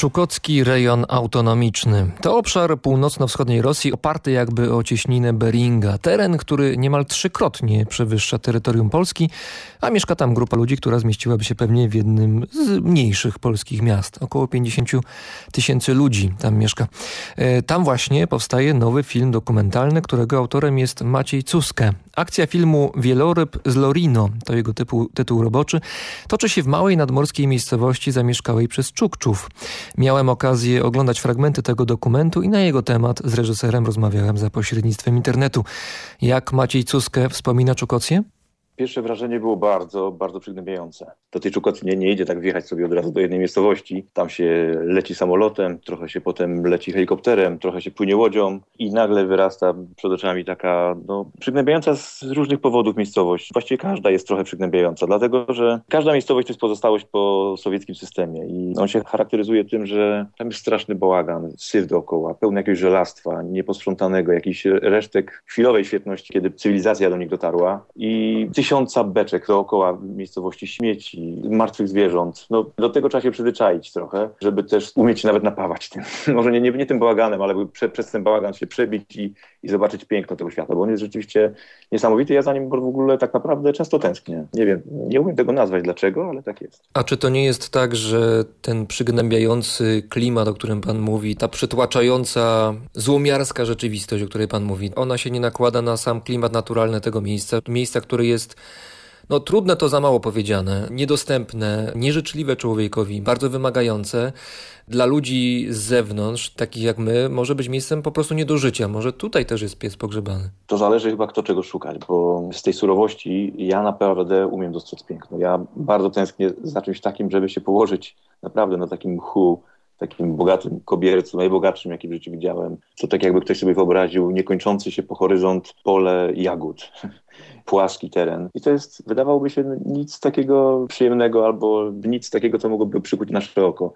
Czukocki rejon autonomiczny. To obszar północno-wschodniej Rosji oparty jakby o cieśninę Beringa. Teren, który niemal trzykrotnie przewyższa terytorium Polski, a mieszka tam grupa ludzi, która zmieściłaby się pewnie w jednym z mniejszych polskich miast. Około 50 tysięcy ludzi tam mieszka. E, tam właśnie powstaje nowy film dokumentalny, którego autorem jest Maciej Cuskę. Akcja filmu Wieloryb z Lorino, to jego typu, tytuł roboczy, toczy się w małej nadmorskiej miejscowości zamieszkałej przez Czukczów. Miałem okazję oglądać fragmenty tego dokumentu i na jego temat z reżyserem rozmawiałem za pośrednictwem internetu. Jak Maciej Cuskę wspomina Czukocję? Pierwsze wrażenie było bardzo, bardzo przygnębiające. Do tej Czukocy nie, nie idzie tak wjechać sobie od razu do jednej miejscowości. Tam się leci samolotem, trochę się potem leci helikopterem, trochę się płynie łodzią i nagle wyrasta przed oczami taka no, przygnębiająca z różnych powodów miejscowość. Właściwie każda jest trochę przygnębiająca, dlatego że każda miejscowość to jest pozostałość po sowieckim systemie i on się charakteryzuje tym, że tam jest straszny bałagan, syf dookoła, pełny jakiegoś żelastwa, nieposprzątanego, jakiś resztek chwilowej świetności, kiedy cywilizacja do nich dotarła i tysiąca beczek dookoła miejscowości śmieci, martwych zwierząt. No, do tego trzeba się przyzwyczaić trochę, żeby też umieć nawet napawać tym. Może nie, nie, nie tym bałaganem, ale prze, przez ten bałagan się przebić i, i zobaczyć piękno tego świata, bo on jest rzeczywiście niesamowity. Ja za nim w ogóle tak naprawdę często tęsknię. Nie wiem, nie umiem tego nazwać dlaczego, ale tak jest. A czy to nie jest tak, że ten przygnębiający klimat, o którym pan mówi, ta przytłaczająca, złomiarska rzeczywistość, o której pan mówi, ona się nie nakłada na sam klimat naturalny tego miejsca, miejsca, który jest no trudne to za mało powiedziane, niedostępne, nieżyczliwe człowiekowi, bardzo wymagające. Dla ludzi z zewnątrz, takich jak my, może być miejscem po prostu nie do życia. Może tutaj też jest pies pogrzebany. To zależy chyba kto czego szukać, bo z tej surowości ja naprawdę umiem dostrzec piękno. Ja bardzo tęsknię za czymś takim, żeby się położyć naprawdę na takim mchu, takim bogatym kobiercu, najbogatszym, jaki w życiu widziałem. To tak jakby ktoś sobie wyobraził niekończący się po horyzont pole jagód. Płaski teren. I to jest, wydawałoby się, nic takiego przyjemnego albo nic takiego, co mogłoby przykuć nasze oko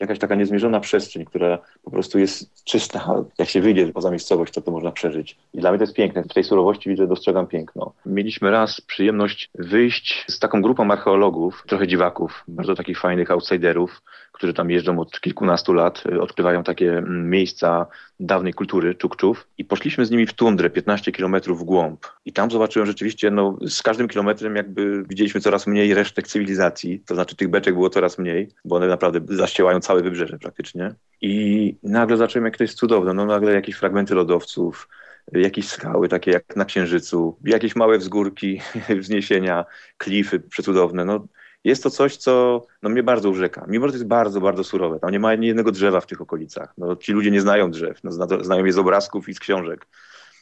jakaś taka niezmierzona przestrzeń, która po prostu jest czysta. Jak się wyjdzie poza miejscowość, to to można przeżyć. I dla mnie to jest piękne. W tej surowości widzę, dostrzegam piękno. Mieliśmy raz przyjemność wyjść z taką grupą archeologów, trochę dziwaków, bardzo takich fajnych outsiderów, którzy tam jeżdżą od kilkunastu lat, y, odkrywają takie mm, miejsca dawnej kultury Czukczów i poszliśmy z nimi w tundrę 15 kilometrów w głąb. I tam zobaczyłem rzeczywiście, no z każdym kilometrem jakby widzieliśmy coraz mniej resztek cywilizacji, to znaczy tych beczek było coraz mniej, bo one naprawdę zaściełają całe wybrzeże praktycznie. I nagle zacząłem, jak to jest cudowne, no nagle jakieś fragmenty lodowców, jakieś skały, takie jak na Księżycu, jakieś małe wzgórki, wzniesienia, klify przecudowne. No, jest to coś, co no, mnie bardzo urzeka. Mimo, że to jest bardzo, bardzo surowe. Tam nie ma ani jednego drzewa w tych okolicach. No, ci ludzie nie znają drzew, no, znają je z obrazków i z książek.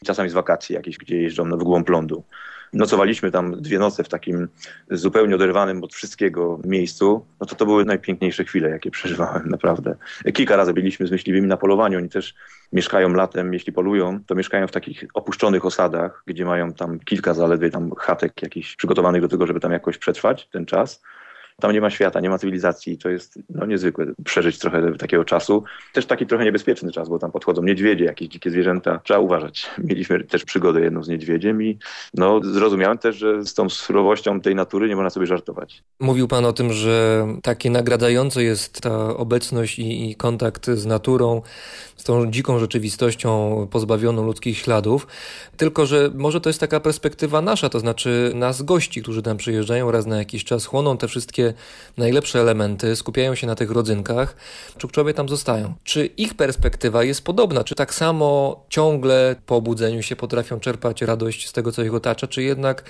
Czasami z wakacji jakieś, gdzie jeżdżą no, w głąb lądu. Nocowaliśmy tam dwie noce w takim zupełnie oderwanym od wszystkiego miejscu. No to to były najpiękniejsze chwile, jakie przeżywałem, naprawdę. Kilka razy byliśmy z myśliwymi na polowaniu. Oni też mieszkają latem, jeśli polują, to mieszkają w takich opuszczonych osadach, gdzie mają tam kilka zaledwie tam chatek jakichś przygotowanych do tego, żeby tam jakoś przetrwać ten czas. Tam nie ma świata, nie ma cywilizacji. To jest no, niezwykłe przeżyć trochę takiego czasu. Też taki trochę niebezpieczny czas, bo tam podchodzą niedźwiedzie, jakieś dzikie zwierzęta. Trzeba uważać. Mieliśmy też przygodę jedną z niedźwiedziem i no, zrozumiałem też, że z tą surowością tej natury nie można sobie żartować. Mówił pan o tym, że takie nagradające jest ta obecność i, i kontakt z naturą, z tą dziką rzeczywistością pozbawioną ludzkich śladów. Tylko, że może to jest taka perspektywa nasza, to znaczy nas gości, którzy tam przyjeżdżają raz na jakiś czas, chłoną te wszystkie najlepsze elementy, skupiają się na tych rodzynkach, Czukczowie tam zostają. Czy ich perspektywa jest podobna? Czy tak samo ciągle po obudzeniu się potrafią czerpać radość z tego, co ich otacza, czy jednak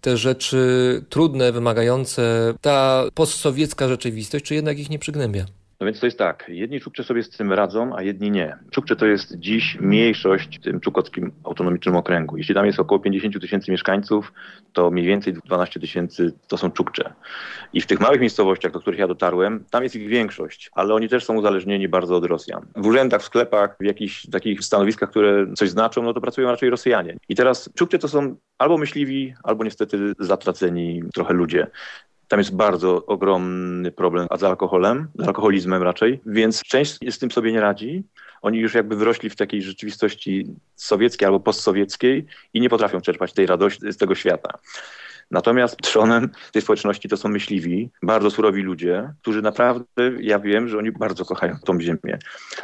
te rzeczy trudne, wymagające, ta postsowiecka rzeczywistość, czy jednak ich nie przygnębia? No więc to jest tak, jedni Czukcze sobie z tym radzą, a jedni nie. Czukcze to jest dziś mniejszość w tym czukockim autonomicznym okręgu. Jeśli tam jest około 50 tysięcy mieszkańców, to mniej więcej 12 tysięcy to są Czukcze. I w tych małych miejscowościach, do których ja dotarłem, tam jest ich większość, ale oni też są uzależnieni bardzo od Rosjan. W urzędach, w sklepach, w jakichś takich stanowiskach, które coś znaczą, no to pracują raczej Rosjanie. I teraz Czukcze to są albo myśliwi, albo niestety zatraceni trochę ludzie. Tam jest bardzo ogromny problem z alkoholem, z alkoholizmem raczej, więc część z tym sobie nie radzi. Oni już jakby wyrośli w takiej rzeczywistości sowieckiej albo postsowieckiej i nie potrafią czerpać tej radości z tego świata. Natomiast trzonem tej społeczności to są myśliwi, bardzo surowi ludzie, którzy naprawdę, ja wiem, że oni bardzo kochają tą ziemię.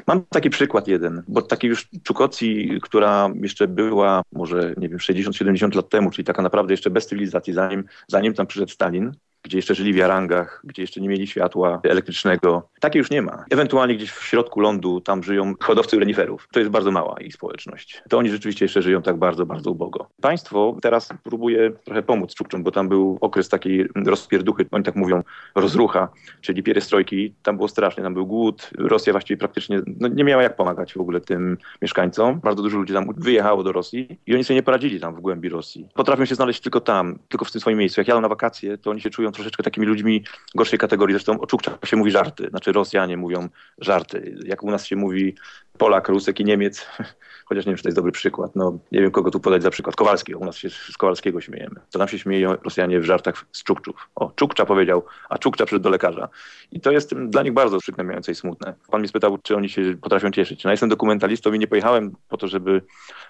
Mam taki przykład jeden, bo takiej już Czukocji, która jeszcze była może, nie wiem, 60-70 lat temu, czyli taka naprawdę jeszcze bez cywilizacji, zanim, zanim tam przyszedł Stalin, gdzie jeszcze żyli w jarangach, gdzie jeszcze nie mieli światła elektrycznego. Takiej już nie ma. Ewentualnie gdzieś w środku lądu tam żyją hodowcy reniferów. To jest bardzo mała ich społeczność. To oni rzeczywiście jeszcze żyją tak bardzo, bardzo ubogo. Państwo teraz próbuje trochę pomóc Czukczom, bo tam był okres takiej rozpierduchy, oni tak mówią, rozrucha, czyli pierestrojki. Tam było strasznie, tam był głód. Rosja właściwie praktycznie no, nie miała jak pomagać w ogóle tym mieszkańcom. Bardzo dużo ludzi tam wyjechało do Rosji i oni sobie nie poradzili tam w głębi Rosji. Potrafią się znaleźć tylko tam, tylko w tym swoim miejscu. Jak jadą na wakacje, to oni się czują troszeczkę takimi ludźmi gorszej kategorii. Zresztą o Czukczach się mówi żarty, znaczy Rosjanie mówią żarty. Jak u nas się mówi Polak, Rusek i Niemiec, chociaż nie wiem, czy to jest dobry przykład. No, nie wiem, kogo tu podać za przykład. Kowalskiego. U nas się z Kowalskiego śmiejemy. To nam się śmieją Rosjanie w żartach z Czukczów. O, Czukcza powiedział, a Czukcza przyszedł do lekarza. I to jest dla nich bardzo przygnębiające i smutne. Pan mnie spytał, czy oni się potrafią cieszyć. No, jestem dokumentalistą i nie pojechałem po to, żeby,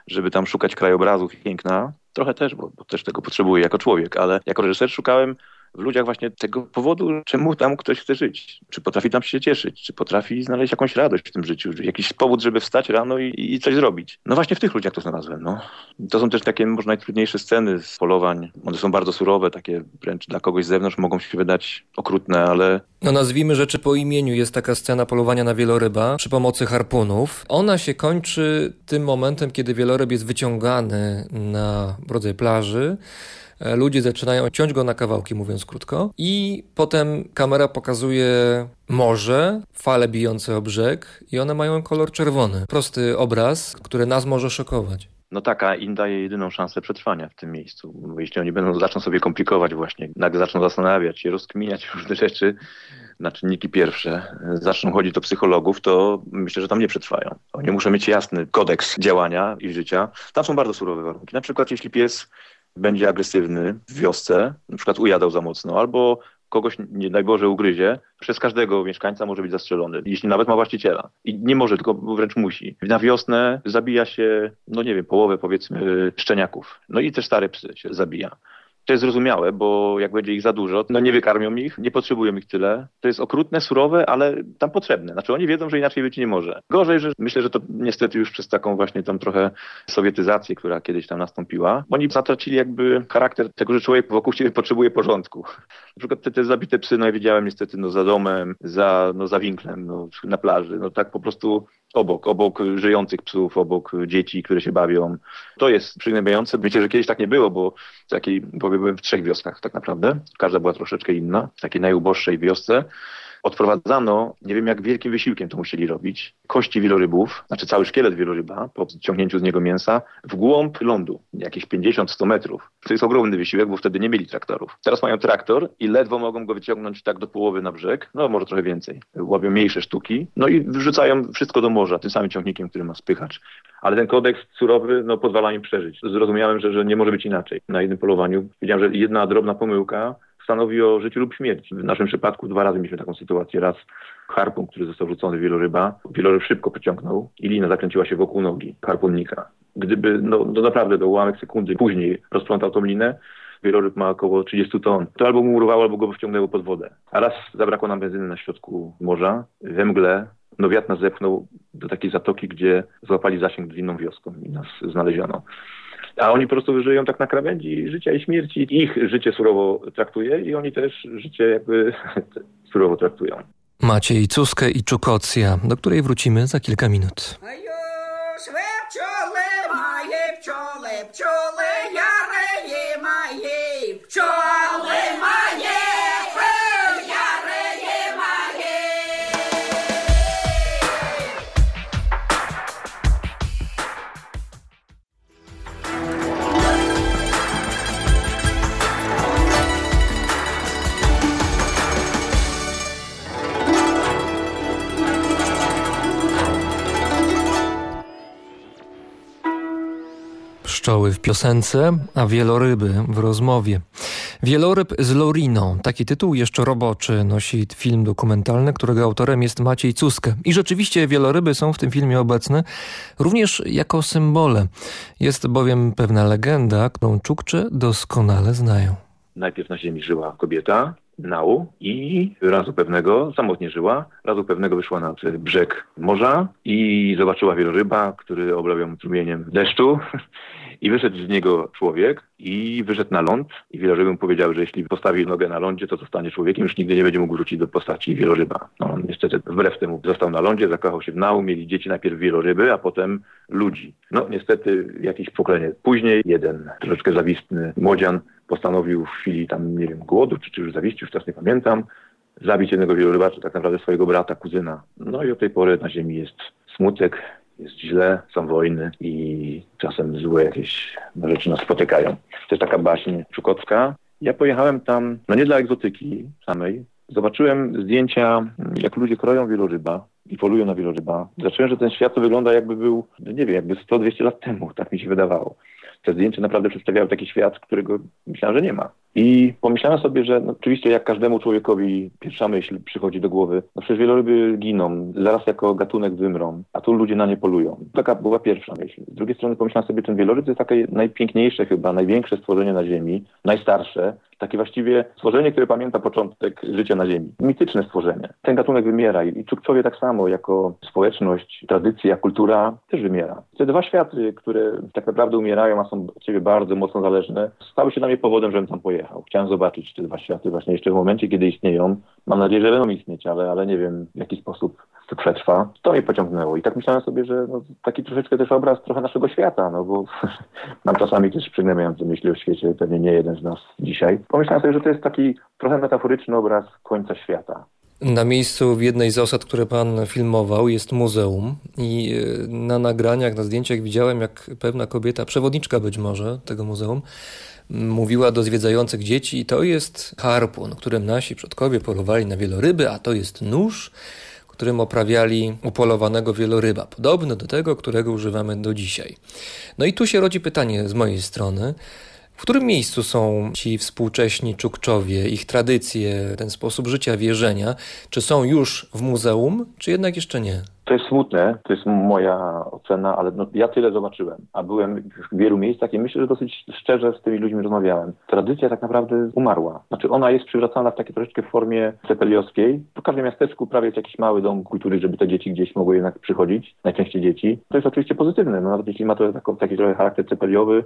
żeby tam szukać krajobrazów piękna. Trochę też, bo, bo też tego potrzebuję jako człowiek, ale jako reżyser szukałem w ludziach właśnie tego powodu, czemu tam ktoś chce żyć. Czy potrafi tam się cieszyć, czy potrafi znaleźć jakąś radość w tym życiu, jakiś powód, żeby wstać rano i, i coś zrobić. No właśnie w tych ludziach to znalazłem. No. To są też takie może najtrudniejsze sceny z polowań. One są bardzo surowe, takie wręcz dla kogoś z zewnątrz mogą się wydać okrutne, ale... No nazwijmy rzeczy po imieniu. Jest taka scena polowania na wieloryba przy pomocy harpunów. Ona się kończy tym momentem, kiedy wieloryb jest wyciągany na rodzaj plaży. E, ludzie zaczynają ciąć go na kawałki, mówiąc krótko, i potem kamera pokazuje morze, fale bijące o brzeg i one mają kolor czerwony. Prosty obraz, który nas może szokować. No taka im daje jedyną szansę przetrwania w tym miejscu. Jeśli oni będą zaczną sobie komplikować właśnie, nagle zaczną zastanawiać się, rozkminiać różne rzeczy, na czynniki pierwsze, zaczną chodzić do psychologów, to myślę, że tam nie przetrwają. Oni muszą mieć jasny kodeks działania i życia. Tam są bardzo surowe warunki. Na przykład jeśli pies będzie agresywny w wiosce, na przykład ujadał za mocno, albo kogoś, nie ugryzie, przez każdego mieszkańca może być zastrzelony, jeśli nawet ma właściciela. I nie może, tylko wręcz musi. Na wiosnę zabija się, no nie wiem, połowę powiedzmy szczeniaków. No i też stare psy się zabija. To jest zrozumiałe, bo jak będzie ich za dużo, no nie wykarmią ich, nie potrzebują ich tyle. To jest okrutne, surowe, ale tam potrzebne. Znaczy oni wiedzą, że inaczej być nie może. Gorzej, że myślę, że to niestety już przez taką właśnie tam trochę sowietyzację, która kiedyś tam nastąpiła, oni zatracili jakby charakter tego, że człowiek wokół siebie potrzebuje porządku. Na przykład te, te zabite psy, no ja widziałem niestety no za domem, za, no za winklem, no na plaży, no tak po prostu obok, obok żyjących psów, obok dzieci, które się bawią. To jest przygnębiające. Myślę, że kiedyś tak nie było, bo takiej, bo byłem w trzech wioskach tak naprawdę. Każda była troszeczkę inna. W takiej najuboższej wiosce odprowadzano, nie wiem jak wielkim wysiłkiem to musieli robić, kości wielorybów, znaczy cały szkielet wieloryba po ciągnięciu z niego mięsa w głąb lądu, jakieś 50-100 metrów. To jest ogromny wysiłek, bo wtedy nie mieli traktorów. Teraz mają traktor i ledwo mogą go wyciągnąć tak do połowy na brzeg, no może trochę więcej. Łapią mniejsze sztuki, no i wrzucają wszystko do morza tym samym ciągnikiem, który ma spychacz. Ale ten kodeks surowy no, pozwala im przeżyć. Zrozumiałem, że, że nie może być inaczej. Na jednym polowaniu widziałem, że jedna drobna pomyłka stanowi o życiu lub śmierci. W naszym przypadku dwa razy mieliśmy taką sytuację. Raz harpun, który został rzucony wieloryba, wieloryb szybko pociągnął i lina zakręciła się wokół nogi harpunnika. Gdyby, no, no naprawdę do ułamek sekundy później rozplątał tą linę, wieloryb ma około 30 ton, to albo mu urwało, albo go wciągnęło pod wodę. A raz zabrakło nam benzyny na środku morza, we mgle, no wiatr nas zepchnął do takiej zatoki, gdzie złapali zasięg z inną wioską i nas znaleziono. A oni po prostu żyją tak na krawędzi życia i śmierci. Ich życie surowo traktuje i oni też życie jakby surowo traktują. Maciej Cuskę i Czukocja, do której wrócimy za kilka minut. Piosence, a wieloryby w rozmowie. Wieloryb z Loriną. Taki tytuł jeszcze roboczy nosi film dokumentalny, którego autorem jest Maciej Cuskę. I rzeczywiście wieloryby są w tym filmie obecne również jako symbole. Jest bowiem pewna legenda, którą Czukcze doskonale znają. najpierw na ziemi żyła kobieta, Nau i razu pewnego samotnie żyła. Razu pewnego wyszła na brzeg morza i zobaczyła wieloryba, który oblawiał ją strumieniem deszczu i wyszedł z niego człowiek i wyszedł na ląd i wieloryby mu powiedziały, że jeśli postawi nogę na lądzie, to zostanie człowiekiem, już nigdy nie będzie mógł wrócić do postaci wieloryba. No, on niestety wbrew temu został na lądzie, zakochał się w Nau, mieli dzieci najpierw wieloryby, a potem ludzi. No niestety jakieś pokolenie później jeden troszeczkę zawistny młodzian postanowił w chwili tam, nie wiem, głodu, czy, czy już zawiści, już teraz nie pamiętam, zabić jednego wieloryba, czy tak naprawdę swojego brata, kuzyna. No i od tej pory na ziemi jest smutek, jest źle, są wojny i czasem złe jakieś rzeczy nas spotykają. To jest taka baśń czukocka. Ja pojechałem tam, no nie dla egzotyki samej, zobaczyłem zdjęcia, jak ludzie kroją wieloryba i polują na wieloryba. Zacząłem, że ten świat to wygląda jakby był, nie wiem, jakby 100-200 lat temu, tak mi się wydawało te zdjęcia naprawdę przedstawiały taki świat, którego myślałem, że nie ma. I pomyślałem sobie, że no, oczywiście jak każdemu człowiekowi pierwsza myśl przychodzi do głowy, no przecież wieloryby giną, zaraz jako gatunek wymrą, a tu ludzie na nie polują. Taka była pierwsza myśl. Z drugiej strony pomyślałem sobie, ten wieloryb to jest takie najpiękniejsze chyba, największe stworzenie na Ziemi, najstarsze, takie właściwie stworzenie, które pamięta początek życia na Ziemi. Mityczne stworzenie. Ten gatunek wymiera i Czukczowie tak samo, jako społeczność, tradycja, kultura też wymiera. Te dwa światy, które tak naprawdę umierają, a są od siebie bardzo mocno zależne, stały się dla mnie powodem, żebym tam pojechał. Chciałem zobaczyć te dwa światy właśnie jeszcze w momencie, kiedy istnieją. Mam nadzieję, że będą istnieć, ale, ale nie wiem w jaki sposób to przetrwa. To mnie pociągnęło i tak myślałem sobie, że no, taki troszeczkę też obraz trochę naszego świata, no bo mam czasami też przygnębiające myśli o świecie, pewnie nie jeden z nas dzisiaj. Pomyślałem sobie, że to jest taki trochę metaforyczny obraz końca świata. Na miejscu w jednej z osad, które pan filmował, jest muzeum i e, na nagraniach, na zdjęciach widziałem, jak pewna kobieta, przewodniczka być może tego muzeum, mówiła do zwiedzających dzieci, to jest harpun, którym nasi przodkowie polowali na wieloryby, a to jest nóż, którym oprawiali upolowanego wieloryba, podobny do tego, którego używamy do dzisiaj. No i tu się rodzi pytanie z mojej strony, w którym miejscu są ci współcześni Czukczowie, ich tradycje, ten sposób życia, wierzenia? Czy są już w muzeum, czy jednak jeszcze nie? To jest smutne, to jest moja ocena, ale no, ja tyle zobaczyłem, a byłem w wielu miejscach i myślę, że dosyć szczerze z tymi ludźmi rozmawiałem. Tradycja tak naprawdę umarła. Znaczy ona jest przywracana w takiej troszeczkę formie cepeliowskiej. W każdym miasteczku prawie jest jakiś mały dom kultury, żeby te dzieci gdzieś mogły jednak przychodzić, najczęściej dzieci. To jest oczywiście pozytywne, no, nawet jeśli ma to taki trochę charakter cepeliowy,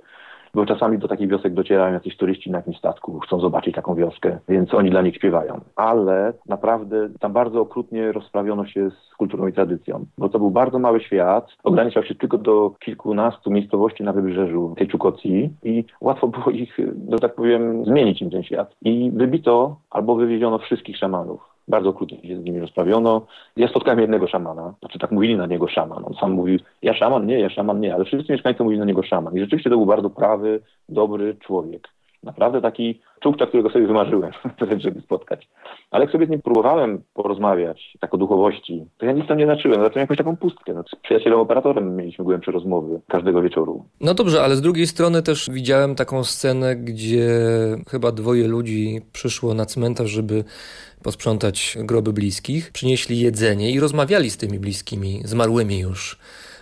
bo czasami do takich wiosek docierają jacyś turyści na jakimś statku, chcą zobaczyć taką wioskę, więc oni dla nich śpiewają. Ale naprawdę tam bardzo okrutnie rozprawiono się z kulturą i tradycją, bo to był bardzo mały świat, ograniczał się tylko do kilkunastu miejscowości na wybrzeżu tej Czukocji i łatwo było ich, że tak powiem, zmienić im ten świat. I wybito albo wywieziono wszystkich szamanów bardzo okrutnie się z nimi rozprawiono. Ja spotkałem jednego szamana, znaczy tak mówili na niego szaman. On sam mówił, ja szaman nie, ja szaman nie, ale wszyscy mieszkańcy mówili na niego szaman. I rzeczywiście to był bardzo prawy, dobry człowiek. Naprawdę taki czubcza, którego sobie wymarzyłem, żeby spotkać. Ale jak sobie z nim próbowałem porozmawiać, tak o duchowości, to ja nic tam nie znaczyłem. Zacząłem jakąś taką pustkę. No, z przyjacielem operatorem mieliśmy głębsze rozmowy każdego wieczoru. No dobrze, ale z drugiej strony też widziałem taką scenę, gdzie chyba dwoje ludzi przyszło na cmentarz, żeby posprzątać groby bliskich. Przynieśli jedzenie i rozmawiali z tymi bliskimi, zmarłymi już.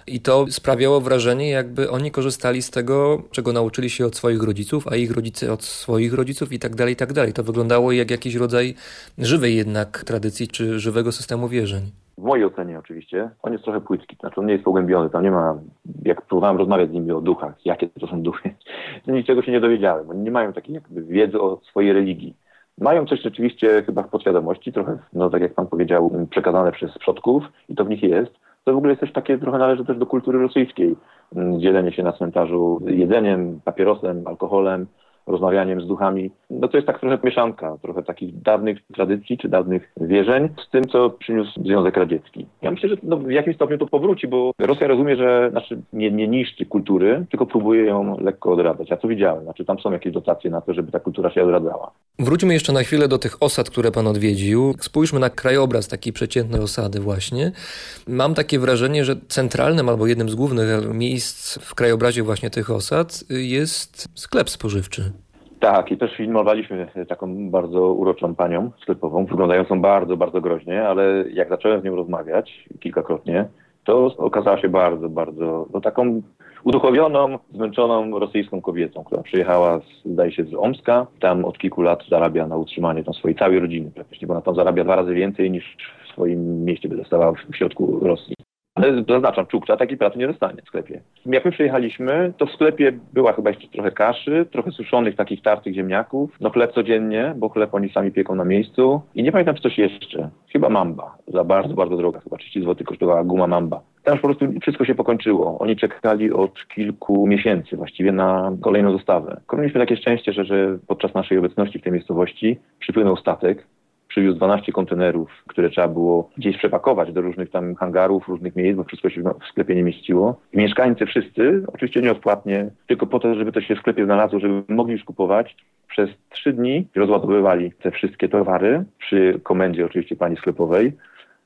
I to sprawiało wrażenie, jakby oni korzystali z tego, czego nauczyli się od swoich rodziców, a ich rodzice od swoich rodziców i tak dalej, i tak dalej. To wyglądało jak jakiś rodzaj żywej jednak tradycji czy żywego systemu wierzeń. W mojej ocenie oczywiście, on jest trochę płytki, znaczy on nie jest pogłębiony, tam nie ma, jak próbowałem rozmawiać z nimi o duchach, jakie to są duchy, to niczego się nie dowiedziałem. Oni nie mają takiej jakby wiedzy o swojej religii. Mają coś rzeczywiście chyba w podświadomości, trochę, no tak jak pan powiedział, przekazane przez przodków i to w nich jest, to w ogóle jest też takie, trochę należy też do kultury rosyjskiej. Mm, dzielenie się na cmentarzu jedzeniem, papierosem, alkoholem, rozmawianiem z duchami. No to jest tak trochę mieszanka, trochę takich dawnych tradycji czy dawnych wierzeń z tym, co przyniósł Związek Radziecki. Ja myślę, że no, w jakimś stopniu to powróci, bo Rosja rozumie, że znaczy, nie, nie niszczy kultury, tylko próbuje ją lekko odradzać. Ja to widziałem, znaczy tam są jakieś dotacje na to, żeby ta kultura się odradzała. Wróćmy jeszcze na chwilę do tych osad, które pan odwiedził. Spójrzmy na krajobraz takiej przeciętnej osady właśnie. Mam takie wrażenie, że centralnym albo jednym z głównych miejsc w krajobrazie właśnie tych osad jest sklep spożywczy. Tak, i też filmowaliśmy taką bardzo uroczą panią sklepową, wyglądającą bardzo, bardzo groźnie, ale jak zacząłem z nią rozmawiać kilkakrotnie, to okazała się bardzo, bardzo, no taką uduchowioną, zmęczoną rosyjską kobietą, która przyjechała, z, zdaje się, z Omska. Tam od kilku lat zarabia na utrzymanie tam swojej całej rodziny praktycznie, bo ona tam zarabia dwa razy więcej niż w swoim mieście by dostawała w środku Rosji. Ale zaznaczam, czukcza takiej pracy nie dostanie w sklepie. Jak my przyjechaliśmy, to w sklepie była chyba jeszcze trochę kaszy, trochę suszonych takich tartych ziemniaków, no chleb codziennie, bo chleb oni sami pieką na miejscu i nie pamiętam czy coś jeszcze. Chyba mamba, za bardzo, bardzo droga, chyba 30 zł kosztowała guma mamba. Tam po prostu wszystko się pokończyło. Oni czekali od kilku miesięcy właściwie na kolejną dostawę. Mieliśmy takie szczęście, że, że podczas naszej obecności w tej miejscowości przypłynął statek, przywiózł 12 kontenerów, które trzeba było gdzieś przepakować do różnych tam hangarów, różnych miejsc, bo wszystko się w sklepie nie mieściło. I mieszkańcy wszyscy, oczywiście nieodpłatnie, tylko po to, żeby to się w sklepie znalazło, żeby mogli już kupować, przez trzy dni rozładowywali te wszystkie towary przy komendzie oczywiście pani sklepowej.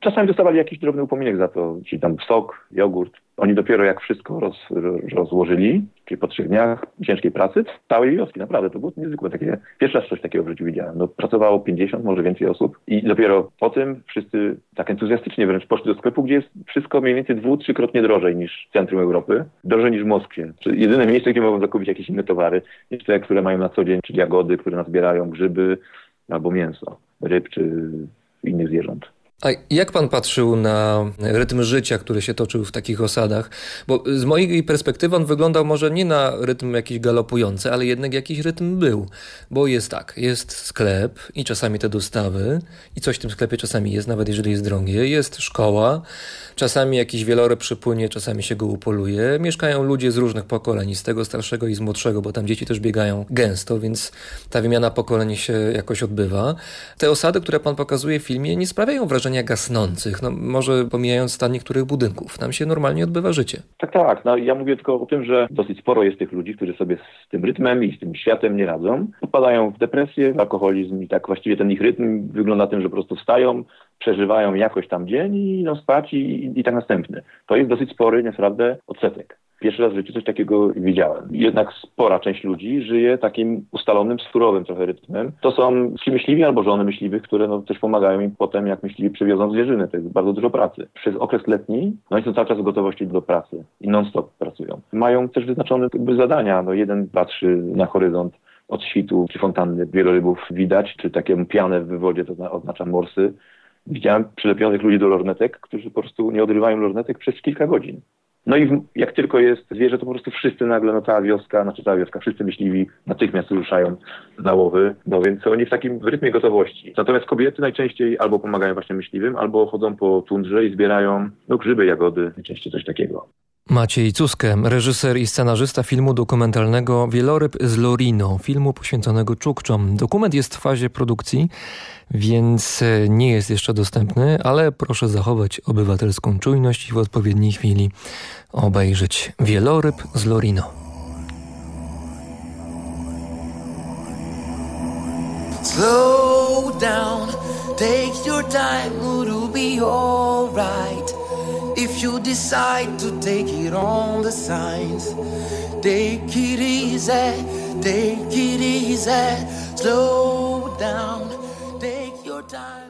Czasami dostawali jakiś drobny upominek za to, czyli tam sok, jogurt. Oni dopiero jak wszystko roz, rozłożyli, czyli po trzech dniach ciężkiej pracy, całej wioski, naprawdę, to było niezwykłe. Takie, pierwszy raz coś takiego w życiu widziałem. No, pracowało 50, może więcej osób i dopiero po tym wszyscy tak entuzjastycznie wręcz poszli do sklepu, gdzie jest wszystko mniej więcej dwu, trzykrotnie drożej niż w centrum Europy, drożej niż w Moskwie. Jedyne miejsce, gdzie mogą zakupić jakieś inne towary, niż te, które mają na co dzień, czyli jagody, które nazbierają, grzyby albo mięso, ryb czy innych zwierząt. A jak pan patrzył na rytm życia, który się toczył w takich osadach? Bo z mojej perspektywy on wyglądał może nie na rytm jakiś galopujący, ale jednak jakiś rytm był. Bo jest tak, jest sklep i czasami te dostawy i coś w tym sklepie czasami jest, nawet jeżeli jest drogie. Jest szkoła, czasami jakiś wieloryb przypłynie, czasami się go upoluje. Mieszkają ludzie z różnych pokoleń, z tego starszego i z młodszego, bo tam dzieci też biegają gęsto, więc ta wymiana pokoleń się jakoś odbywa. Te osady, które pan pokazuje w filmie, nie sprawiają wrażenia gasnących, no może pomijając stan niektórych budynków. Tam się normalnie odbywa życie. Tak, tak. No, ja mówię tylko o tym, że dosyć sporo jest tych ludzi, którzy sobie z tym rytmem i z tym światem nie radzą. Popadają w depresję, w alkoholizm i tak właściwie ten ich rytm wygląda tym, że po prostu wstają, przeżywają jakoś tam dzień i idą spać i, i, i tak następny. To jest dosyć spory naprawdę odsetek. Pierwszy raz w życiu coś takiego widziałem. Jednak spora część ludzi żyje takim ustalonym, surowym trochę rytmem. To są ci myśliwi albo żony myśliwych, które no, też pomagają im potem, jak myśliwi przywiozą zwierzyny. To jest bardzo dużo pracy. Przez okres letni, no i są cały czas w gotowości do pracy i non-stop pracują. Mają też wyznaczone jakby zadania. No, jeden patrzy na horyzont od świtu, czy fontanny wielorybów widać, czy takie pianę w wywodzie, to oznacza morsy. Widziałem przylepionych ludzi do lornetek, którzy po prostu nie odrywają lornetek przez kilka godzin. No i jak tylko jest zwierzę, to po prostu wszyscy nagle, no cała wioska, znaczy cała wioska, wszyscy myśliwi natychmiast ruszają na łowy, no więc oni w takim rytmie gotowości. Natomiast kobiety najczęściej albo pomagają właśnie myśliwym, albo chodzą po tundrze i zbierają no, grzyby, jagody, najczęściej coś takiego. Maciej Cuskę, reżyser i scenarzysta filmu dokumentalnego Wieloryb z Lorino, filmu poświęconego Czukczom. Dokument jest w fazie produkcji, więc e, nie jest jeszcze dostępny, ale proszę zachować obywatelską czujność i w odpowiedniej chwili obejrzeć Wieloryb z Lorino. Slow down, take your time, it'll be alright. If you decide to take it on the signs, take it easy, take it easy, slow down, take your time.